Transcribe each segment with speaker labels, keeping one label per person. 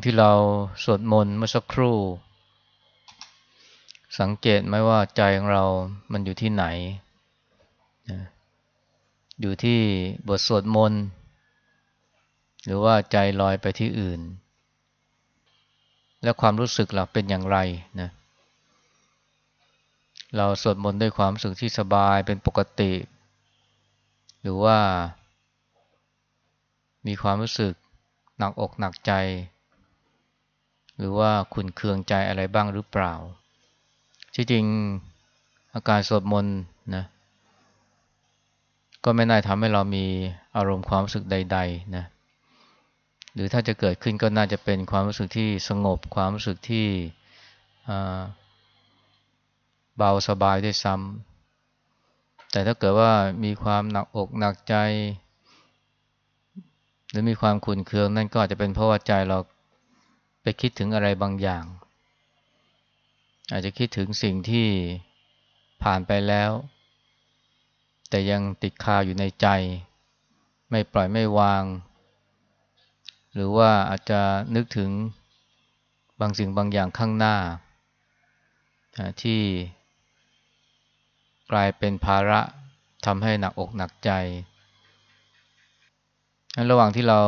Speaker 1: างที่เราสวดมนต์เมื่อสักครู่ สังเกตไหมว่าใจของเรามันอยู่ที่ไหน อยู่ที่บทสวดมนต์หรือว่าใจลอยไปที่อื่น และความรู้สึกเราเป็นอย่างไรนะ เราสวดมนต์ด้วยความรู้สึกที่สบายเป็นปกติ หรือว่ามีความรู้สึกหนักอกหนักใจ หรือว่าขุนเคืองใจอะไรบ้างหรือเปล่า ที่จริงอาการสวดมนต์นะก็ไม่น่าทำให้เรามีอารมณ์ความรู้สึกใด ๆ นะ หรือถ้าจะเกิดขึ้นก็น่าจะเป็นความรู้สึกที่สงบความรู้สึกที่เบาสบายด้วยซ้ำแต่ถ้าเกิดว่ามีความหนักอกหนักใจ หรือมีความขุ่นเคืองนั่นก็อาจจะเป็นเพราะว่าใจเรา ไปคิดถึงอะไรบางอย่าง อาจจะคิดถึงสิ่งที่ผ่านไปแล้ว แต่ยังติดคาอยู่ในใจ ไม่ปล่อยไม่วาง หรือว่าอาจจะนึกถึงบางสิ่งบางอย่างข้างหน้า ที่กลายเป็นภาระทำให้หนักอกหนักใจ ระหว่างที่เรา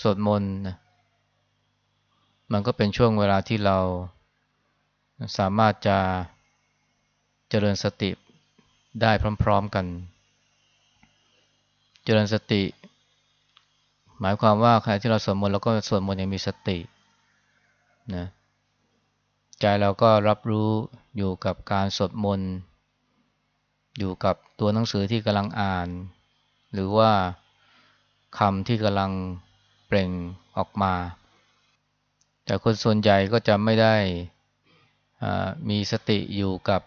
Speaker 1: สวดมนต์ มันก็เป็นช่วงเวลาที่เราสามารถจะเจริญสติได้พร้อมๆกัน เจริญสติ หมายความว่าขณะที่เราสวดมนต์เราก็สวดมนต์อย่างมีสตินะใจเราก็รับรู้อยู่กับการสวดมนต์อยู่กับตัวหนังสือที่กำลังอ่าน หรือว่าคำที่กำลังเปล่งออกมา แต่คนส่วนใหญ่ก็จะไม่ได้มีสติอยู่กับ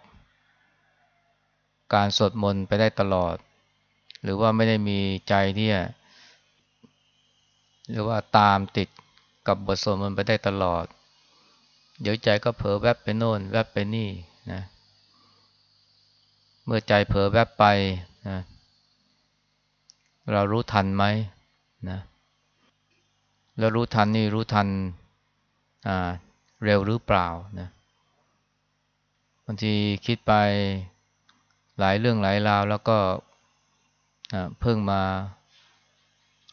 Speaker 1: การสวดมนต์ไปได้ตลอด หรือว่าไม่ได้มีใจที่หรือว่าตามติดกับบทสวดมนต์ไปได้ตลอด เดี๋ยวใจก็เผลอแวบไปโน่น แวบไปนี่นะ เมื่อใจเผลอแวบไปนะเรารู้ทันไหมนะแล้วรู้ทันนี่รู้ทัน เร็วหรือเปล่านะบางทีคิดไปหลายเรื่องหลายราว แล้วก็เพิ่งมา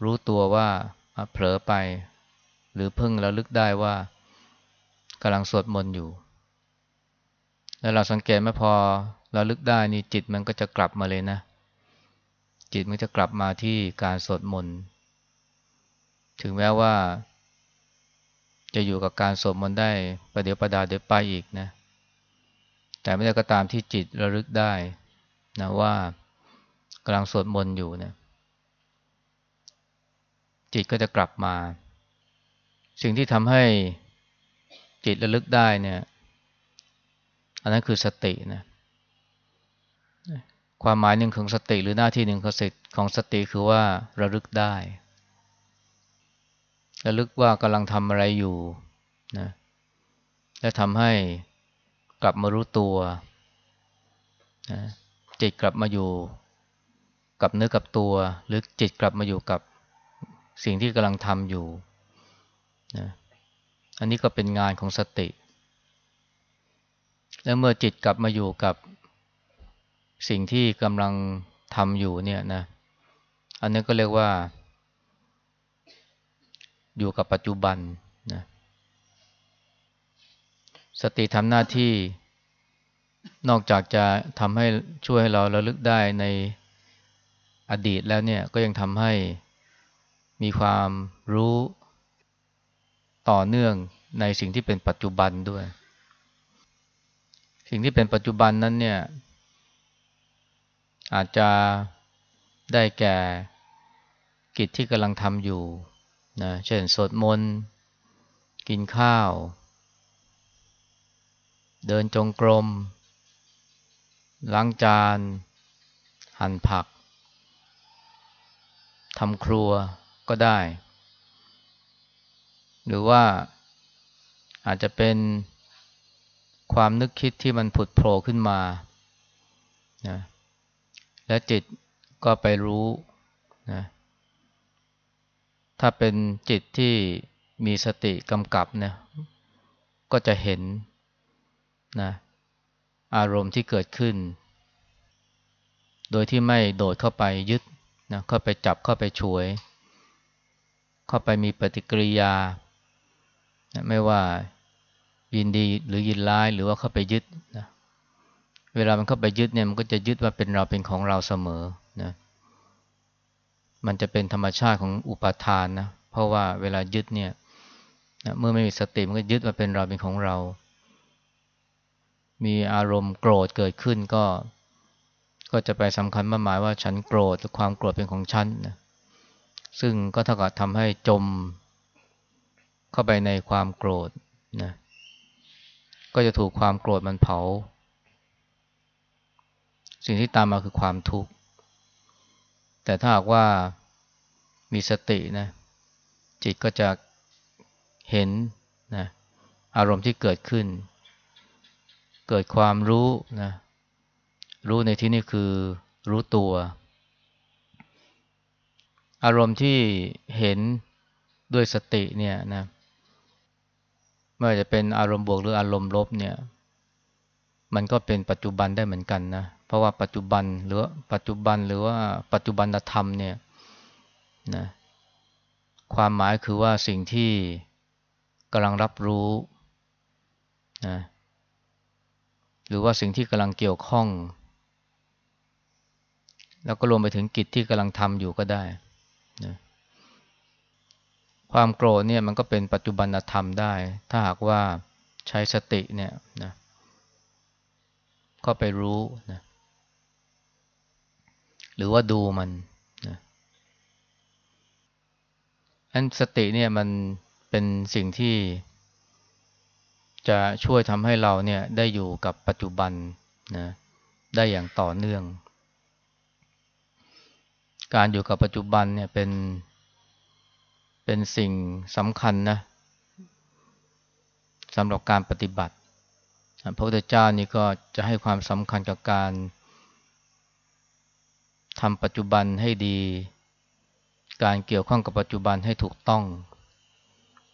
Speaker 1: รู้ตัวว่าเผลอไป หรือเพิ่งระลึกได้ว่ากำลังสวดมนต์อยู่ แล้วเราสังเกตไหมพอระลึกได้นี่จิตมันก็จะกลับมาเลยนะ จิตมันจะกลับมาที่การสวดมนต์ถึงแม้ว่า จะอยู่กับการสวดมนต์ได้ประเดี๋ยวประดาเดี๋ยวไปอีกนะ แต่ไม่ได้ก็ตามที่จิตระลึกได้นะว่ากำลังสวดมนต์อยู่นะจิตก็จะกลับมา สิ่งที่ทำให้จิตระลึกได้เนี่ย อันนั้นคือสตินะความหมายหนึ่งของสติหรือหน้าที่หนึ่งของสติของสติคือว่าระลึกได้ ระลึกว่ากำลังทำอะไรอยู่นะและทำให้กลับมารู้ตัวนะจิตกลับมาอยู่กับเนื้อกับตัว หรือจิตกลับมาอยู่กับสิ่งที่กำลังทำอยู่นะอันนี้ก็เป็นงานของสติ แล้วเมื่อจิตกลับมาอยู่กับสิ่งที่กำลังทำอยู่เนี่ยนะ อันนี้ก็เรียกว่า อยู่กับปัจจุบันนะสติทำหน้าที่นอกจากจะทำให้ช่วยให้เราระลึกได้ในอดีตแล้วเนี่ยก็ยังทำให้มีความรู้ต่อเนื่องในสิ่งที่เป็นปัจจุบันด้วย สิ่งที่เป็นปัจจุบันนั้นเนี่ย อาจจะได้แก่กิจที่กำลังทำอยู่ นะเช่นสวดมนต์ กินข้าว เดินจงกรม ล้างจาน หั่นผักทำครัวก็ได้ หรือว่าอาจจะเป็นความนึกคิดที่มันผุดโผล่ขึ้นมานะและจิตก็ไปรู้นะ ถ้าเป็นจิตที่มีสติกำกับเนะก็จะเห็นนะอารมณ์ที่เกิดขึ้น โดยที่ไม่โดดเข้าไปยึดนะเข้าไปจับเข้าไปช่วย เข้าไปมีปฏิกิริยานะไม่ว่ายินดีหรือยินร้ายหรือว่าเข้าไปยึดนะเวลามันเข้าไปยึดเนี่ยมันก็จะยึดว่าเป็นเราเป็นของเราเสมอนะ มันจะเป็นธรรมชาติของอุปาทานนะเพราะว่าเวลายึดเนี่ยนะเมื่อไม่มีสติมันก็ยึดว่าเป็นเราเป็นของเรา มีอารมณ์โกรธเกิดขึ้นก็ ก็จะไปสำคัญมาหมายว่าฉันโกรธหรือความโกรธเป็นของฉันนะซึ่งก็เท่ากับทำให้จม เข้าไปในความโกรธนะก็จะถูกความโกรธมันเผา สิ่งที่ตามมาคือความทุกข์ แต่ถ้าหากว่ามีสตินะ จิตก็จะเห็นนะอารมณ์ที่เกิดขึ้น เกิดความรู้นะรู้ในที่นี้คือรู้ตัว อารมณ์ที่เห็นด้วยสติเนี่ยนะไม่ว่าจะเป็นอารมณ์บวกหรืออารมณ์ลบเนี่ย มันก็เป็นปัจจุบันได้เหมือนกันนะ เพราะว่าปัจจุบันหรือปัจจุบันหรือว่าปัจจุบันธรรมเนี่ยนะความหมายคือว่าสิ่งที่กำลังรับรู้นะหรือว่าสิ่งที่กำลังเกี่ยวข้อง แล้วก็รวมไปถึงกิจที่กำลังทำอยู่ก็ได้นะความโกรธเนี่ยมันก็เป็นปัจจุบันธรรมได้ ถ้าหากว่าใช้สติเนี่ยนะ ก็ไปรู้นะหรือว่าดูมันนะอันสติเนี่ยมันเป็นสิ่งที่ จะช่วยทำให้เราเนี่ยได้อยู่กับปัจจุบันนะได้อย่างต่อเนื่อง การอยู่กับปัจจุบันเนี่ยเป็นเป็นสิ่งสำคัญนะสำหรับการปฏิบัติ พระพุทธเจ้านี่ก็จะให้ความสำคัญกับการทำปัจจุบันให้ดี การเกี่ยวข้องกับปัจจุบันให้ถูกต้อง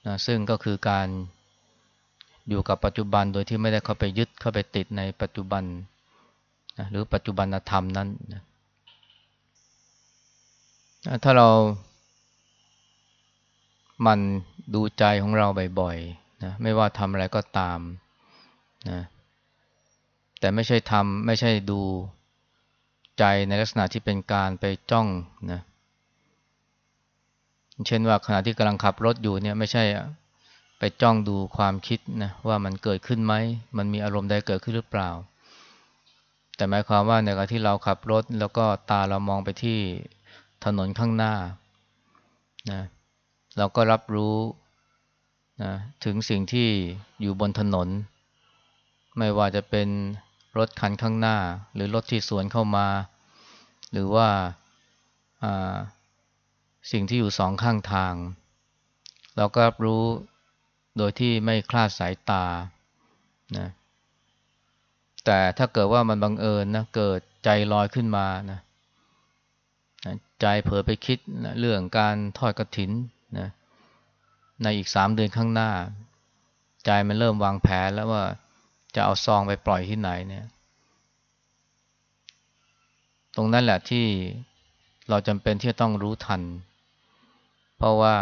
Speaker 1: นะซึ่งก็คือการอยู่กับปัจจุบันโดยที่ไม่ได้เข้าไปยึดเข้าไปติดในปัจจุบันนะหรือปัจจุบันธรรมนั้นนะถ้าเรามันดูใจของเราบ่อยๆนะไม่ว่าทำอะไรก็ตาม นะแต่ไม่ใช่ทำไม่ใช่ดูใจในลักษณะที่เป็นการไปจ้องนะเช่นว่าขณะที่กำลังขับรถอยู่เนี่ยไม่ใช่ไปจ้องดูความคิดนะว่ามันเกิดขึ้นไหมมันมีอารมณ์ใดเกิดขึ้นหรือเปล่า แต่หมายความว่าในขณะที่เราขับรถแล้วก็ตาเรามองไปที่ถนนข้างหน้านะเราก็รับรู้นะถึงสิ่งที่อยู่บนถนน ไม่ว่าจะเป็นรถคันข้างหน้า หรือรถที่สวนเข้ามา หรือว่าสิ่งที่อยู่สองข้างทาง เราก็รับรู้โดยที่ไม่คลาดสายตานะแต่ถ้าเกิดว่ามันบังเอิญนะเกิดใจลอยขึ้นมานะใจเผลอไปคิดนะเรื่องการทอดกระถินนะในอีกสามเดือนข้างหน้า ใจมันเริ่มวางแผนแล้วว่า จะเอาซองไปปล่อยที่ไหนเนี่ย ตรงนั้นแหละที่เราจำเป็นที่จะต้องรู้ทัน เพราะว่า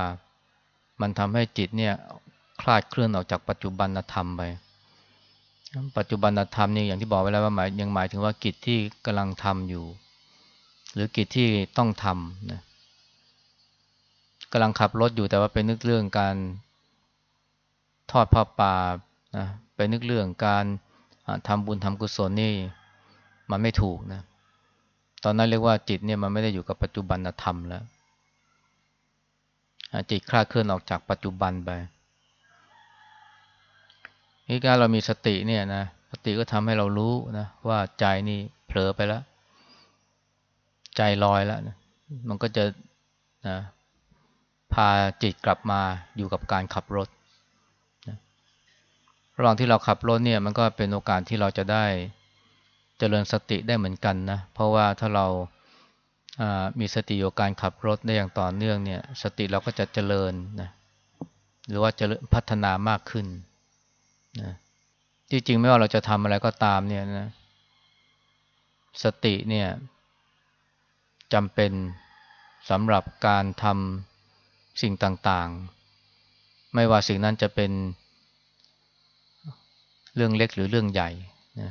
Speaker 1: มันทำให้จิตเนี่ยคลาดเคลื่อนออกจากปัจจุบันธรรมไป ปัจจุบันธรรมนี่อย่างที่บอกไว้แล้วว่าหมายยังหมายถึงว่ากิจที่กำลังทำอยู่ หรือกิจที่ต้องทำนะกำลังขับรถอยู่แต่ว่าไปนึกเรื่องการทอดผ้าป่านะ ไปนึกเรื่องการทำบุญทำกุศลนี่มันไม่ถูกนะ ตอนนั้นเรียกว่าจิตเนี่ยมันไม่ได้อยู่กับปัจจุบันธรรมแล้วจิตคลาดเคลื่อนออกจากปัจจุบันไปนี่การเรามีสติเนี่ยนะสติก็ทำให้เรารู้นะว่าใจนี่เผลอไปแล้ว ใจลอยแล้วนะมันก็จะนะพาจิตกลับมาอยู่กับการขับรถ ระหว่างที่เราขับรถเนี่ยมันก็เป็นโอกาสที่เราจะได้เจริญสติได้เหมือนกันนะ เพราะว่าถ้าเรามีสติอยู่การขับรถได้อย่างต่อเนื่องเนี่ย สติเราก็จะเจริญนะหรือว่าจะพัฒนามากขึ้นนะจริงๆไม่ว่าเราจะทำอะไรก็ตามเนี่ยนะ สติเนี่ยจำเป็นสำหรับการทำสิ่งต่างๆ ไม่ว่าสิ่งนั้นจะเป็น เรื่องเล็กหรือเรื่องใหญ่นะ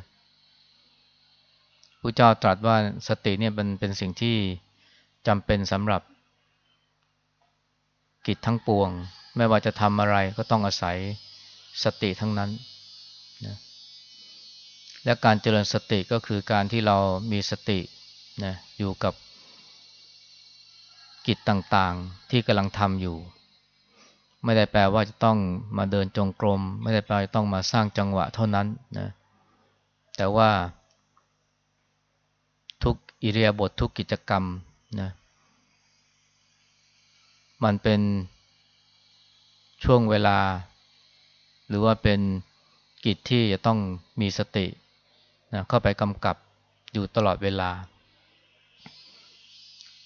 Speaker 1: พระเจ้าตรัสว่าสติเนี่ยเป็นเป็นสิ่งที่จำเป็นสำหรับกิจทั้งปวง ไม่ว่าจะทำอะไรก็ต้องอาศัยสติทั้งนั้นนะและการเจริญสติก็คือการที่เรามีสตินะอยู่กับกิจต่างๆที่กำลังทำอยู่ ไม่ได้แปลว่าจะต้องมาเดินจงกรม ไม่ได้แปลว่าต้องมาสร้างจังหวะเท่านั้นนะแต่ว่า ทุกอิเรียบททุกกิจกรรมนะมันเป็นช่วงเวลา หรือว่าเป็นกิจที่จะต้องมีสตินะเข้าไปกำกับอยู่ตลอดเวลา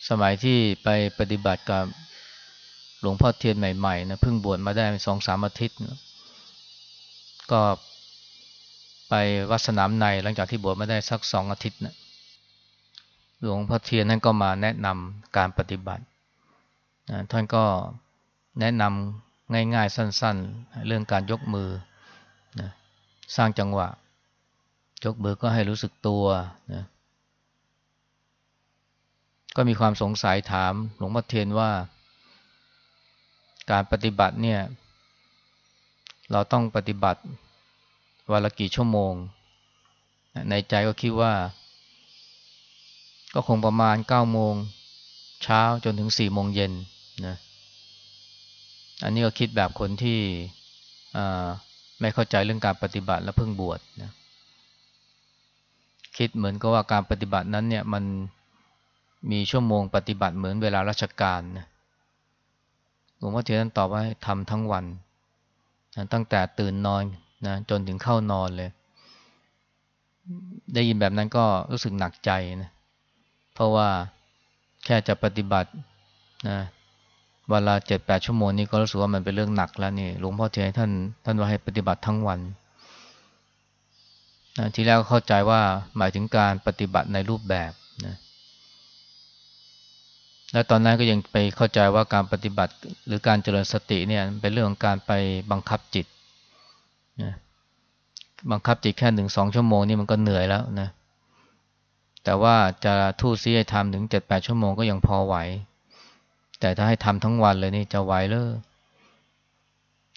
Speaker 1: สมัยที่ไปปฏิบัติกับ ลวงพ่อเทียนใหม่ๆนะเพิ่งบวชมาได้สองสามอาทิตย์นะก็ไปวัดสนามในหลังจากที่บวชมาได้สักสองอาทิตย์นะหลวงพ่อเทียนนั่นก็มาแนะนำการปฏิบัตินะท่านก็แนะนำง่ายๆสั้นๆ เรื่องการยกมือนะสร้างจังหวะ ยกมือก็ให้รู้สึกตัวนะก็มีความสงสัยถามหลวงพ่อเทียนว่า การปฏิบัติเนี่ย เราต้องปฏิบัติวันละกี่ชั่วโมง ในใจก็คิดว่า ก็คงประมาณเก้าโมงเช้าจนถึงสี่โมงเย็นนะอันนี้ก็คิดแบบคนที่ไม่เข้าใจเรื่องการปฏิบัติและเพิ่งบวชนะคิดเหมือนกับว่าการปฏิบัตินั้นเนี่ยมันมีชั่วโมงปฏิบัติเหมือนเวลาราชการนะ หลวงพ่อเทียนตอบว่าทำทั้งวันนะตั้งแต่ตื่นนอนนะจนถึงเข้านอนเลย ได้ยินแบบนั้นก็รู้สึกหนักใจนะเพราะว่าแค่จะปฏิบัตินะเวลาเจ็ดแปดชั่วโมงนี้ก็รู้สึกว่ามันเป็นเรื่องหนักแล้วนี่หลวงพ่อเทียนท่านท่านว่าให้ปฏิบัติทั้งวันนะทีแรกเข้าใจว่าหมายถึงการปฏิบัติในรูปแบบนะ และตอนนั้นก็ยังไปเข้าใจว่าการปฏิบัติหรือการเจริญสติเนี่ยเป็นเรื่องของการไปบังคับจิตนะบังคับจิตแค่หนึ่งสองชั่วโมงนี่มันก็เหนื่อยแล้วนะแต่ว่าจะทู่ซีให้ทำถึงเจ็ดแปดชั่วโมงก็ยังพอไหว แต่ถ้าให้ทำทั้งวันเลยนี่จะไหวเลย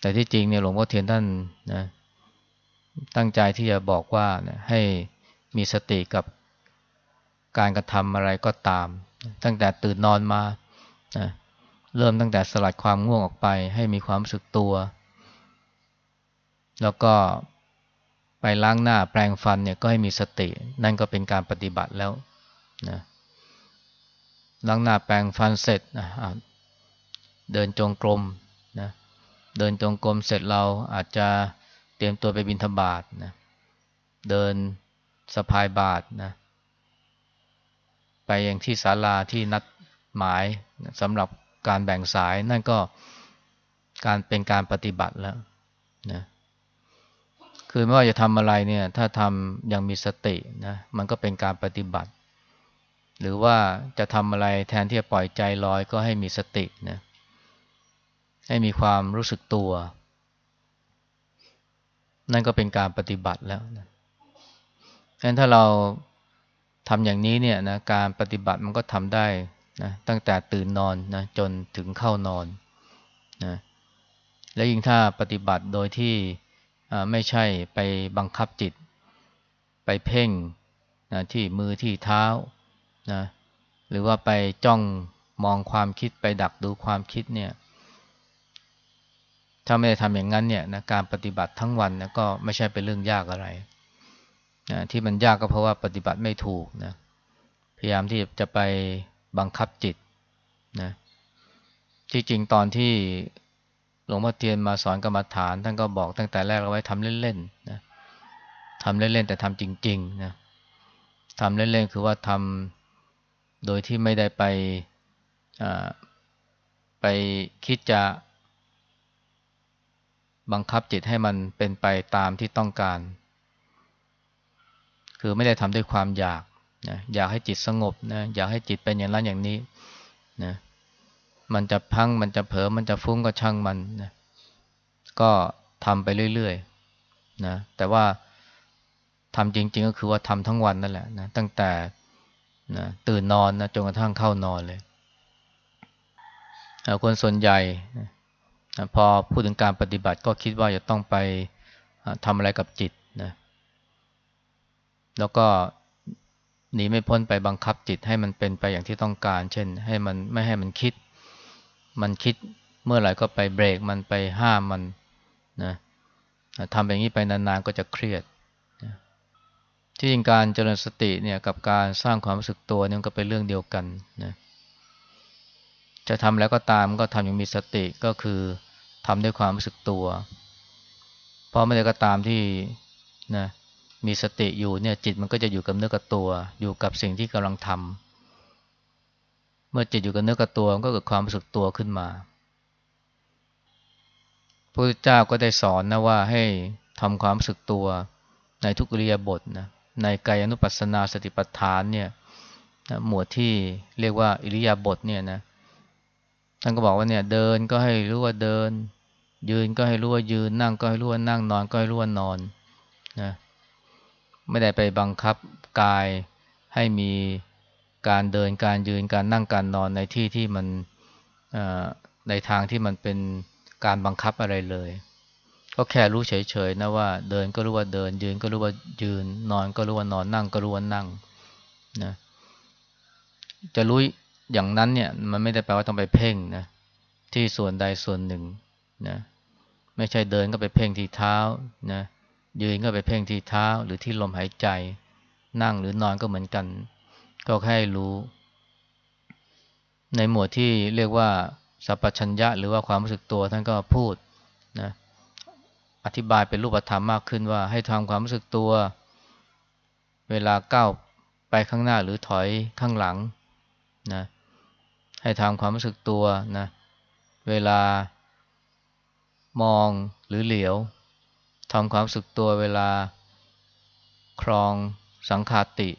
Speaker 1: แต่ที่จริงเนี่ยหลวงพ่อเทียนท่านนะตั้งใจที่จะบอกว่านะให้มีสติกับการกระทำอะไรก็ตาม ตั้งแต่ตื่นนอนมานะเริ่มตั้งแต่สลัดความง่วงออกไป ให้มีความรู้สึกตัว แล้วก็ไปล้างหน้าแปรงฟันเนี่ยก็ให้มีสติ นั่นก็เป็นการปฏิบัติแล้วนะล้างหน้าแปรงฟันเสร็จนะเดินจงกรมนะเดินจงกรมเสร็จเราอาจจะเตรียมตัวไปบินธบาตนะเดินสะพายบาทนะ ไปยังที่ศาลาที่นัดหมายสำหรับการแบ่งสายนั่นก็การเป็นการปฏิบัติแล้วนะคือไม่ว่าจะทำอะไรเนี่ย ถ้าทำอย่างมีสตินะมันก็เป็นการปฏิบัติ หรือว่าจะทำอะไรแทนที่จะปล่อยใจลอยก็ให้มีสตินะให้มีความรู้สึกตัว นั่นก็เป็นการปฏิบัติแล้วนะงั้นถ้าเรา ทำอย่างนี้เนี่ยนะการปฏิบัติมันก็ทำได้นะตั้งแต่ตื่นนอนนะจนถึงเข้านอนนะและยิ่งถ้าปฏิบัติโดยที่ไม่ใช่ไปบังคับจิต ไปเพ่งนะที่มือที่เท้านะหรือว่าไปจ้องมองความคิดไปดักดูความคิดเนี่ยถ้าไม่ได้ทำอย่างนั้นเนี่ยนะการปฏิบัติทั้งวันนะก็ไม่ใช่เป็นเรื่องยากอะไร นะที่มันยากก็เพราะว่าปฏิบัติไม่ถูกนะพยายามที่จะไปบังคับจิตนะที่จริงตอนที่หลวงพ่อเทียนมาสอนกรรมฐาน ท่านก็บอกตั้งแต่แรกเอาไว้ทำเล่นๆนะทำเล่นๆแต่ทำจริงๆนะทำเล่นๆคือว่าทำโดยที่ไม่ได้ไปไปคิดจะบังคับจิตให้มันเป็นไปตามที่ต้องการ คือไม่ได้ทำด้วยความอยากนะอยากให้จิตสงบนะอยากให้จิตเป็นอย่างนั้นอย่างนี้นะมันจะพังมันจะเผลอมันจะฟุ้งก็ช่างมันนะก็ทำไปเรื่อยๆนะแต่ว่าทำจริง ๆ ก็คือว่าทำทั้งวันนั่นแหละนะตั้งแต่นะตื่นนอนนะจนกระทั่งเข้านอนเลยคนส่วนใหญ่พอพูดถึงการปฏิบัติก็คิดว่าจะต้องไปทำอะไรกับจิต แล้วก็หนีไม่พ้นไปบังคับจิตให้มันเป็นไปอย่างที่ต้องการ เช่น ให้มันไม่ให้มันคิด มันคิดเมื่อไหร่ก็ไปเบรกมันไปห้ามมันนะทำอย่างนี้ไปนานๆก็จะเครียดที่จริงการเจริญสติเนี่ยกับการสร้างความรู้สึกตัวเนี่ยก็เป็นเรื่องเดียวกันนะจะทำแล้วก็ตามก็ทำอย่างมีสติก็คือทำด้วยความรู้สึกตัว เพราะไม่ได้ก็ตามที่นะ มีสติอยู่เนี่ยจิตมันก็จะอยู่กับเนื้อกับตัว อยู่กับสิ่งที่กำลังทำเมื่อจิตอยู่กับเนื้อกับตัวก็เกิดความรู้สึกตัวขึ้นมาพระพุทธเจ้าก็ได้สอนนะว่าให้ทำความรู้สึกตัวในทุกอริยบทนะในกายอนุปัสสนาสติปัฏฐานเนี่ยหมวดที่เรียกว่าอิริยาบถเนี่ยนะท่านก็บอกว่าเนี่ยเดินก็ให้รู้ว่าเดิน ยืนก็ให้รู้ว่ายืนนั่งก็ให้รู้ว่านั่งนอนก็ให้รู้ว่านอนนะ ไม่ได้ไปบังคับกายให้มีการเดินการยืนการนั่งการนอนในที่ที่มันในทางที่มันเป็นการบังคับอะไรเลย ก็แค่รู้เฉยๆนะว่า เดินก็รู้ว่าเดิน ยืนก็รู้ว่ายืน นอนก็รู้ว่านอนนั่งก็รู้ว่านั่งนะจะรู้อย่างนั้นเนี่ยมันไม่ได้แปลว่าต้องไปเพ่งนะที่ส่วนใดส่วนหนึ่งนะไม่ใช่เดินก็ไปเพ่งที่เท้านะ ยืนก็ไปเพ่งที่เท้าหรือที่ลมหายใจ นั่งหรือนอนก็เหมือนกัน ก็แค่รู้ ในหมวดที่เรียกว่าสัพพัญญะ หรือว่าความรู้สึกตัวท่านก็พูดนะอธิบายเป็นรูปธรรมมากขึ้นว่าให้ทำความรู้สึกตัว เวลาก้าวไปข้างหน้าหรือถอยข้างหลังนะให้ทำความรู้สึกตัวนะเวลามองหรือเหลียว ทำความสึกตัวเวลาครองสังขาติ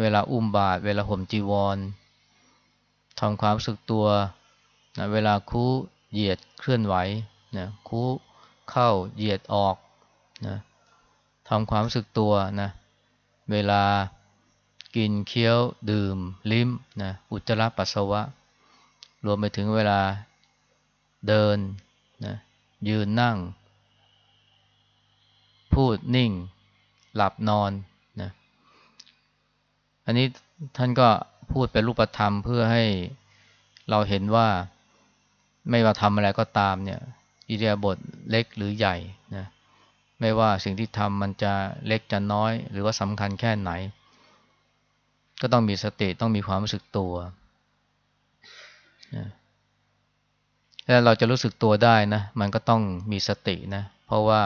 Speaker 1: เวลาอุ้มบาตเวลาห่มจีวรทำความสึกตัวนะเวลาคู่เหยียดเคลื่อนไหวนะคู่เข้าเหยียดออกนะทำความสึกตัวนะเวลากินเคี้ยวดื่ม ลิ้มนะอุจจาระปัสสาวะ รวมไปถึงเวลาเดินนะยืนนั่ง พูดนิ่ง หลับนอนนะอันนี้ท่านก็พูดเป็นรูปธรรมเพื่อให้เราเห็นว่าไม่ว่าทำอะไรก็ตามเนี่ยอิเดียบทเล็กหรือใหญ่นะไม่ว่าสิ่งที่ทำมันจะเล็กจะน้อย หรือว่าสำคัญแค่ไหน ก็ต้องมีสติต้องมีความรู้สึกตัวนะแล้วเราจะรู้สึกตัวได้นะ มันก็ต้องมีสตินะ เพราะว่า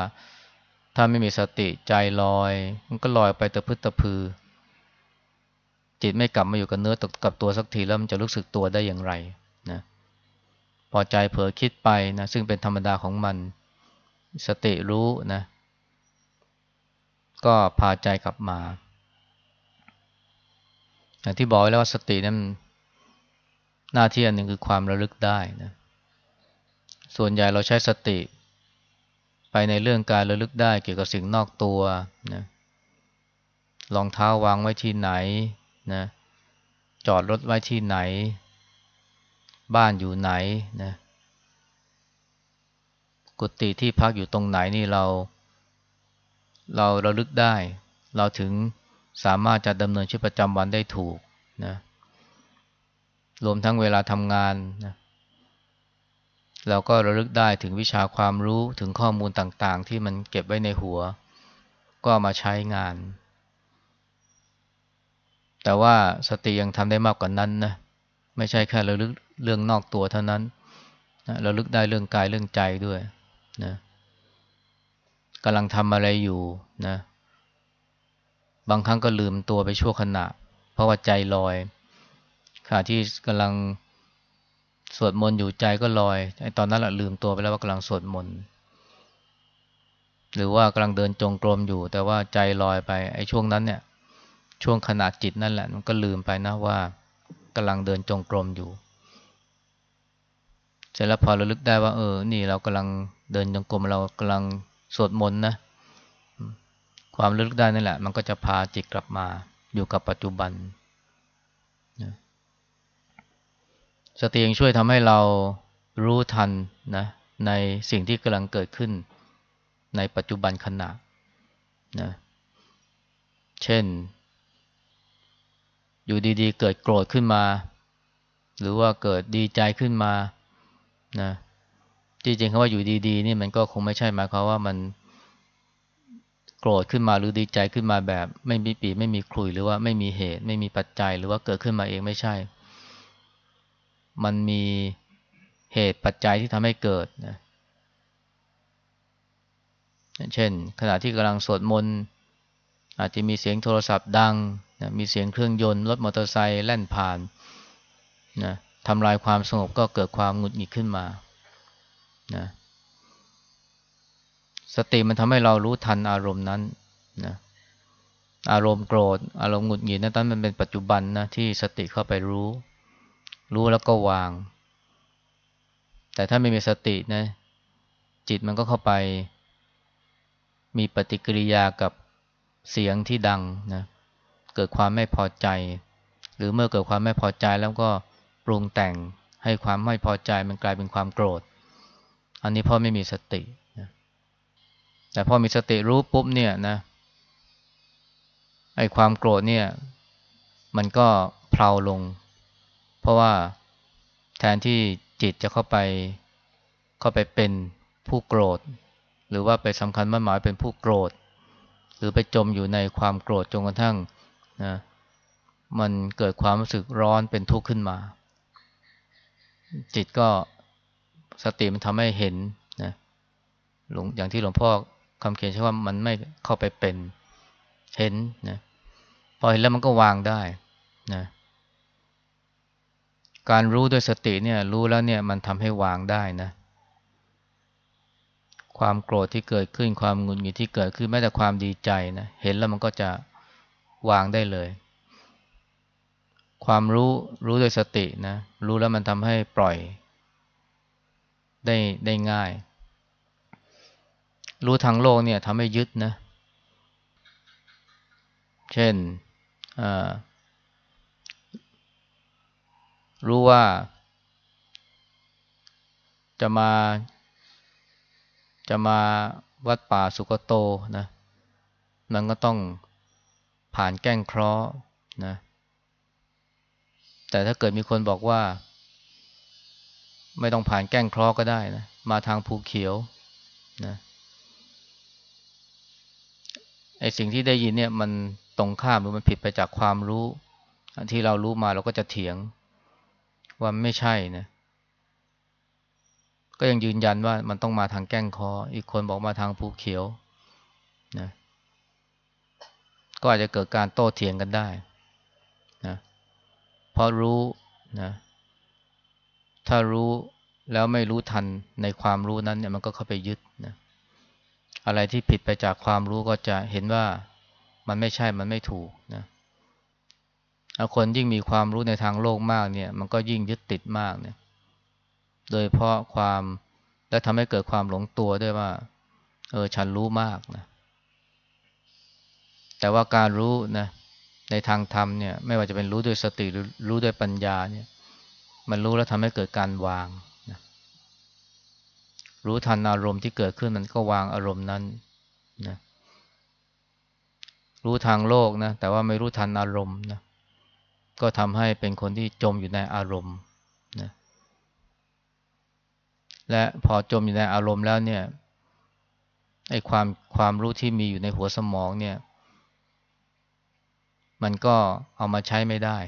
Speaker 1: ถ้าไม่มีสติใจลอย มันก็ลอยไปตะพึตะพือ จิตไม่กลับมาอยู่กับเนื้อกับตัวสักทีแล้วมันจะรู้สึกตัวได้อย่างไรนะพอใจเผลอคิดไปนะซึ่งเป็นธรรมดาของมัน สติรู้นะ ก็พาใจกลับมาอย่างที่บอกแล้วว่าสตินั้นหน้าที่อันหนึ่งคือความระลึกได้นะส่วนใหญ่เราใช้สติ ในเรื่องการระลึกได้เกี่ยวกับสิ่งนอกตัวนะรองเท้าวางไว้ที่ไหนนะจอดรถไว้ที่ไหน บ้านอยู่ไหนนะกุฏิที่พักอยู่ตรงไหนนี่เรา เราระลึกได้ เราถึงสามารถจะดำเนินชีวิตประจำวันได้ถูกนะรวมทั้งเวลาทำงานนะเเราก็ระลึกได้ถึงวิชาความรู้ถึงข้อมูลต่างๆ ที่มันเก็บไว้ในหัว ก็มาใช้งาน แต่ว่าสติยังทำได้มากกว่านั้นนะไม่ใช่แค่ระลึกเรื่องนอกตัวเท่านั้นนะระลึกได้เรื่องกายเรื่องใจด้วยนะกำลังทำอะไรอยู่นะ บางครั้งก็ลืมตัวไปชั่วขณะ เพราะว่าใจลอยขณะที่กำลัง สวดมนต์อยู่ใจก็ลอยไอ้ตอนนั้นแหละลืมตัวไปแล้วว่ากำลังสวดมนต์หรือว่ากำลังเดินจงกรมอยู่ แต่ว่าใจลอยไปไอ้ช่วงนั้นเนี่ย ช่วงขนาดจิตนั่นแหละ มันก็ลืมไปนะว่ากำลังเดินจงกรมอยู่ เสร็จแล้วพอระลึกได้ว่า เออ นี่เรากำลังเดินจงกรมเรากำลังสวดมนต์นะ ความระลึกได้นั่นแหละ มันก็จะพาจิตกลับมาอยู่กับปัจจุบันนะ สติยังช่วยทำให้เรารู้ทันนะในสิ่งที่กำลังเกิดขึ้น ในปัจจุบันขณะนะเช่น อยู่ดีๆ เกิดโกรธขึ้นมา หรือว่าเกิดดีใจขึ้นมานะจริงๆคำว่าอยู่ดีๆ นี่มันก็คงไม่ใช่หมายความว่ามันโกรธขึ้นมาหรือดีใจขึ้นมาแบบ ไม่มีปีไม่มีคลุยหรือว่าไม่มีเหตุ ไม่มีปัจจัย หรือว่าเกิดขึ้นมาเองไม่ใช่ มันมีเหตุปัจจัยที่ทำให้เกิดนะเช่น ขณะที่กำลังสวดมนต์อาจจะมีเสียงโทรศัพท์ดังนะมีเสียงเครื่องยนต์รถมอเตอร์ไซค์แล่นผ่านนะทำลายความสงบก็เกิดความหงุดหงิดขึ้นมานะสติมันทำให้เรารู้ทันอารมณ์นั้นนะอารมณ์โกรธ อารมณ์หงุดหงิดนั้นมันเป็นปัจจุบันนะที่สติเข้าไปรู้ รู้แล้วก็วาง แต่ถ้าไม่มีสตินะ จิตมันก็เข้าไป มีปฏิกิริยากับเสียงที่ดังนะ เกิดความไม่พอใจ หรือเมื่อเกิดความไม่พอใจแล้วก็ปรุงแต่งให้ความไม่พอใจมันกลายเป็นความโกรธ อันนี้พราะไม่มีสติแต่พอมีสติรู้ปุ๊บเนี่ยนะไอ้ความโกรธเนี่ย มันก็เพลาลง ราะว่าแทนที่จิตจะเข้าไปเข้าไปเป็นผู้โกรธ หรือว่าไปสำคัญมั่นหมายเป็นผู้โกรธ หรือไปจมอยู่ในความโกรธจนกระทั่งนะมันเกิดความรู้สึกร้อนเป็นทุกข์ขึ้นมา จิตก็สติมันทำให้เห็นนะหลวงอย่างที่หลวงพ่อคำเขียนใช่ว่ามันไม่เข้าไปเป็นเห็นนะพอเห็นแล้วมันก็วางได้นะ การรู้ด้วยสติเนี่ยรู้แล้วเนี่ยมันทำให้วางได้นะความโกรธที่เกิดขึ้นความหงุนงิดที่เกิดขึ้นแม้แต่ความดีใจนะเห็นแล้วมันก็จะวางได้เลย ความรู้รู้ด้วยสตินะรู้แล้วมันทำให้ปล่อย ได้ได้ง่าย รู้ทางโลกเนี่ยทำให้ยึดนะ เช่นอ่า รู้ว่า จะมา จะมาวัดป่าสุกโตนะ มันก็ต้องผ่านแก้งเคราะห์นะ แต่ถ้าเกิดมีคนบอกว่า ไม่ต้องผ่านแก้งเคราะห์ก็ได้นะ มาทางภูเขียวนะไอ้สิ่งที่ได้ยินเนี่ยมันตรงข้ามหรือมันผิดไปจากความรู้ ที่เรารู้มาเราก็จะเถียง ว่าไม่ใช่นะก็ยังยืนยันว่ามันต้องมาทางแก้งคอ อีกคนบอกมาทางภูเขียวนะก็อาจจะเกิดการโต้เถียงกันได้นะเพราะรู้นะถ้ารู้แล้วไม่รู้ทันในความรู้นั้นเนี่ยมันก็เข้าไปยึดนะอะไรที่ผิดไปจากความรู้ก็จะเห็นว่ามันไม่ใช่มันไม่ถูกนะ คนยิ่งมีความรู้ในทางโลกมากเนี่ย มันก็ยิ่งยึดติดมากเนี่ย โดยเพราะความและทำให้เกิดความหลงตัวด้วยว่า เออฉันรู้มากนะ แต่ว่าการรู้นะในทางธรรมเนี่ย ไม่ว่าจะเป็นรู้ด้วยสติหรือรู้ด้วยปัญญาเนี่ย มันรู้แล้วทำให้เกิดการวางนะรู้ทันอารมณ์ที่เกิดขึ้นมันก็วางอารมณ์นั้นนะรู้ทางโลกนะแต่ว่าไม่รู้ทันอารมณ์นะ ก็ทำให้เป็นคนที่จมอยู่ในอารมณ์นะและพอจมอยู่ในอารมณ์แล้วเนี่ยไอ้ความความรู้ที่มีอยู่ในหัวสมองเนี่ย มันก็เอามาใช้ไม่ได้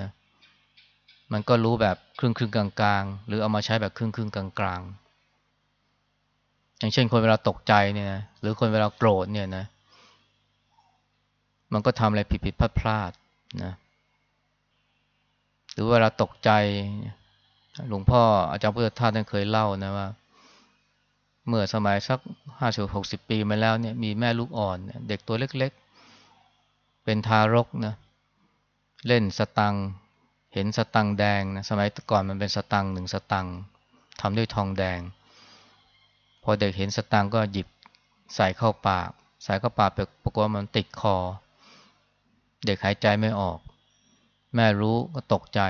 Speaker 1: นะมันก็รู้แบบครึ่งครึ่งกลางกลางหรือเอามาใช้แบบครึ่งครึ่งกลางกลางอย่างเช่นคนเวลาตกใจเนี่ยนะหรือคนเวลาโกรธเนี่ยนะมันก็ทำอะไรผิดผิดพลาดพลาดนะ หรือเวลาตกใจ หลวงพ่ออาจารย์พุทธทาสท่านเคยเล่านะว่า เมื่อสมัยสักห้าสิบหกสิบปีมาแล้วเนี่ยมีแม่ลูกอ่อน เด็กตัวเล็กๆ เป็นทารกนะเล่นสตังเห็นสตังแดงนะสมัยก่อนมันเป็นสตังหนึ่งสตังทำด้วยทองแดง พอเด็กเห็นสตังก็หยิบใส่เข้าปาก ใส่เข้าปากปรากฏว่ามันติดคอ เด็กหายใจไม่ออก แม่รู้ก็ตกใจ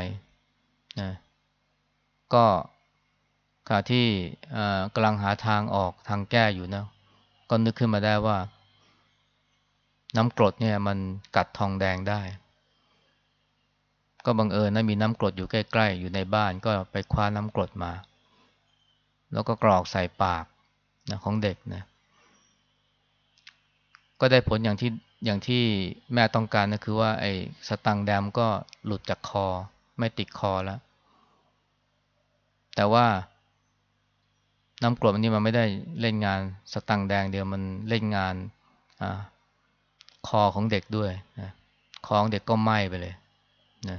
Speaker 1: นะก็ขณะที่กำลังหาทางออกทางแก้อยู่นะก็นึกขึ้นมาได้ว่า น้ำกรดเนี่ยมันกัดทองแดงได้ ก็บังเอิญนะมีน้ำกรดอยู่ใกล้ๆ อยู่ในบ้านก็ไปคว้าน้ำกรดมา แล้วก็กรอกใส่ปากนะของเด็กนะก็ได้ผลอย่างที่ อย่างที่แม่ต้องการนะคือว่า ไอ้สตังแดมก็หลุดจากคอ ไม่ติดคอแล้ว แต่ว่าน้ำกรดอันนี้มันไม่ได้เล่นงานสตังแดงเดียวมันเล่นงานอคอของเด็กด้วยนะคอของเด็กก็ไหม้ไปเลยนะ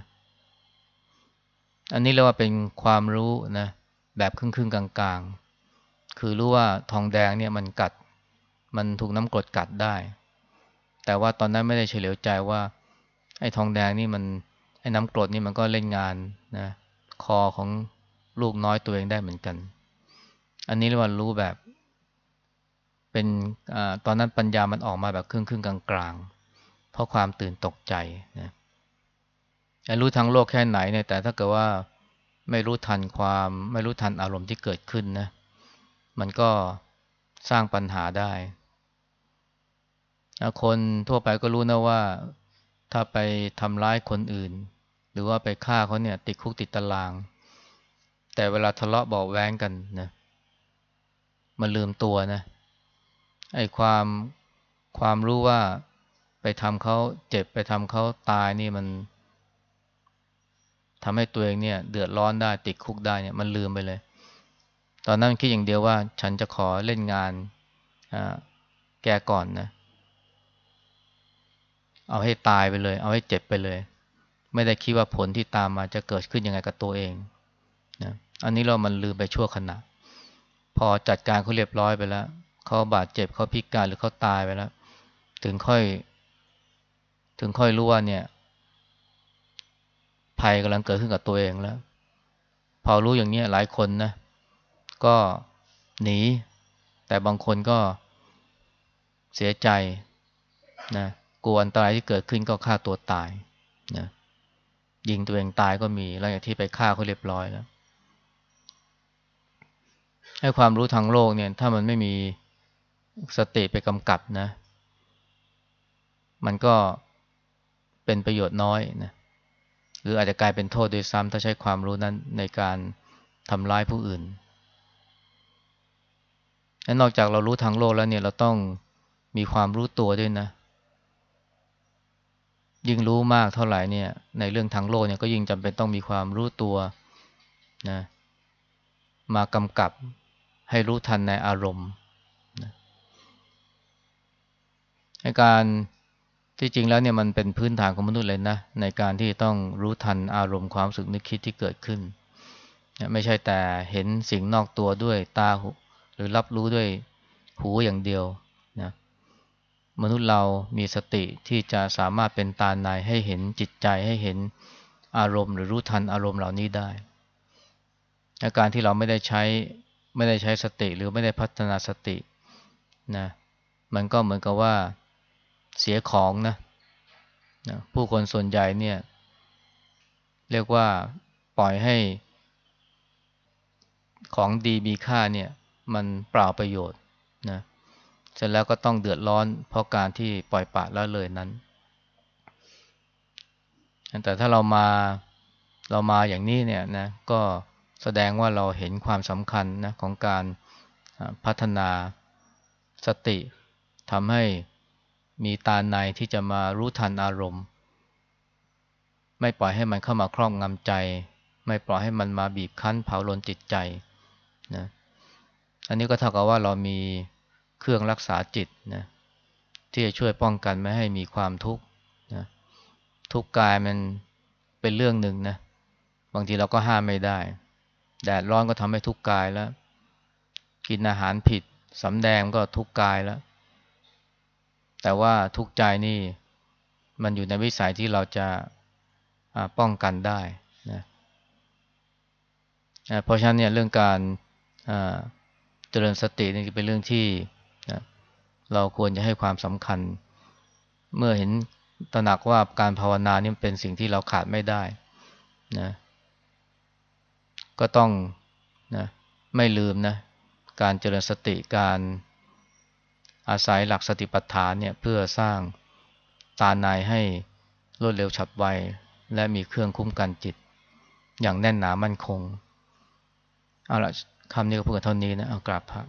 Speaker 1: อันนี้เรียกว่าเป็นความรู้นะแบบครึ่งๆกลางๆ คือรู้ว่าทองแดงเนี่ยมันกัด มันถูกน้ำกรดกัดได้ แต่ว่าตอนนั้นไม่ได้เฉลียวใจว่า ไอ้ทองแดงนี่มันไอ้น้ำกรดนี่มันก็เล่นงานนะคอของลูกน้อยตัวเองได้เหมือนกัน อันนี้เรียกว่ารู้แบบ เป็นอตอนนั้นปัญญามันออกมาแบบครึ่งครึ่งกลางกลางเพราะความตื่นตกใจนะรู้ทั้งโลกแค่ไหนเนี่ยแต่ถ้าเกิดว่าไม่รู้ทันความ ไม่รู้ทันอารมณ์ที่เกิดขึ้นนะ มันก็สร้างปัญหาได้ คนทั่วไปก็รู้นะว่าถ้าไปทำร้ายคนอื่น หรือว่าไปฆ่าเขาเนี่ย ติดคุกติดตาราง แต่เวลาทะเลาะบอกแว้งกันนะมันลืมตัวนะไอ้ความความรู้ว่าไปทำเขาเจ็บไปทำเขาตายนี่มันทำให้ตัวเองเนี่ย เดือดร้อนได้ติดคุกได้เนี่ยมันลืมไปเลย ตอนนั้นคิดอย่างเดียวว่า ฉันจะขอเล่นงานแกก่อนนะ เอาให้ตายไปเลย เอาให้เจ็บไปเลย ไม่ได้คิดว่าผลที่ตามมาจะเกิดขึ้นยังไงกับตัวเองนะอันนี้เรามันลืมไปชั่วขณะ พอจัดการเขาเรียบร้อยไปแล้วเขาบาดเจ็บเขาพิการหรือเขาตายไปแล้ว ถึงค่อย ถึงค่อยรู้ว่าเนี่ย ภัยกำลังเกิดขึ้นกับตัวเองแล้ว พอรู้อย่างนี้หลายคนนะ ก็หนี แต่บางคนก็เสียใจนะ กลัวอันตรายที่เกิดขึ้นก็ฆ่าตัวตายนะยิงตัวเองตายก็มีหลังจากที่ไปฆ่าเขาเรียบร้อยแล้วให้ความรู้ทางโลกเนี่ย ถ้ามันไม่มีสติไปกำกับนะ มันก็เป็นประโยชน์น้อยนะหรืออาจจะกลายเป็นโทษโดยซ้ำถ้าใช้ความรู้นั้นในการทำร้ายผู้อื่นและนอกจากเรารู้ทางโลกแล้วเนี่ยเราต้องมีความรู้ตัวด้วยนะ ยิ่งรู้มากเท่าไหร่เนี่ยในเรื่องทางโลกเนี่ยก็ยิ่งจำเป็นต้องมีความรู้ตัวนะมากำกับให้รู้ทันในอารมณ์ในการที่จริงแล้วเนี่ยมันเป็นพื้นฐานของมนุษย์เลยนะในการที่ต้องรู้ทันอารมณ์ความสึกนึกคิดที่เกิดขึ้นไม่ใช่แต่เห็นสิ่งนอกตัวด้วยตาหูหรือรับรู้ด้วยหูอย่างเดียวนะ มนุษย์เรามีสติที่จะสามารถเป็นตาในให้เห็นจิตใจให้เห็นอารมณ์ หรือรู้ทันอารมณ์เหล่านี้ได้ อาการที่เราไม่ได้ใช้ไม่ได้ใช้สติหรือไม่ได้พัฒนาสตินะมันก็เหมือนกับว่าเสียของนะนะผู้คนส่วนใหญ่เนี่ยเรียกว่าปล่อยให้ของดีมีค่าเนี่ยมันเปล่าประโยชน์ เสร็จแล้วก็ต้องเดือดร้อนเพราะการที่ปล่อยปละละเลยนั้น แต่ถ้าเรามาเรามาอย่างนี้เนี่ยนะก็แสดงว่าเราเห็นความสำคัญนะของการพัฒนาสติทำให้มีตาในที่จะมารู้ทันอารมณ์ ไม่ปล่อยให้มันเข้ามาครอบงำใจ ไม่ปล่อยให้มันมาบีบคั้นเผาลนจิตใจนะอันนี้ก็เท่ากับว่าเรามี เครื่องรักษาจิตนะที่จะช่วยป้องกันไม่ให้มีความทุกข์นะทุกกายมันเป็นเรื่องหนึ่งนะบางทีเราก็ห้ามไม่ได้ แดดร้อนก็ทำให้ทุกกายแล้ว กินอาหารผิดสำแดงก็ทุกกายแล้ว แต่ว่าทุกใจนี่มันอยู่ในวิสัยที่เราจะป้องกันได้นะเพราะฉะนั้นเนี่ยเรื่องการเจริญสตินี่เป็นเรื่องที่ เราควรจะให้ความสำคัญ เมื่อเห็นตระหนักว่าการภาวนานี่เป็นสิ่งที่เราขาดไม่ได้นะก็ต้องนะไม่ลืมนะการเจริญสติการอาศัยหลักสติปัฏฐานเนี่ยเพื่อสร้างตาในให้รวดเร็วฉับไว และมีเครื่องคุ้มกันจิต อย่างแน่นหนามั่นคง เอาละคำนี้ก็พูดกันเท่านี้นะ เอากราบพระ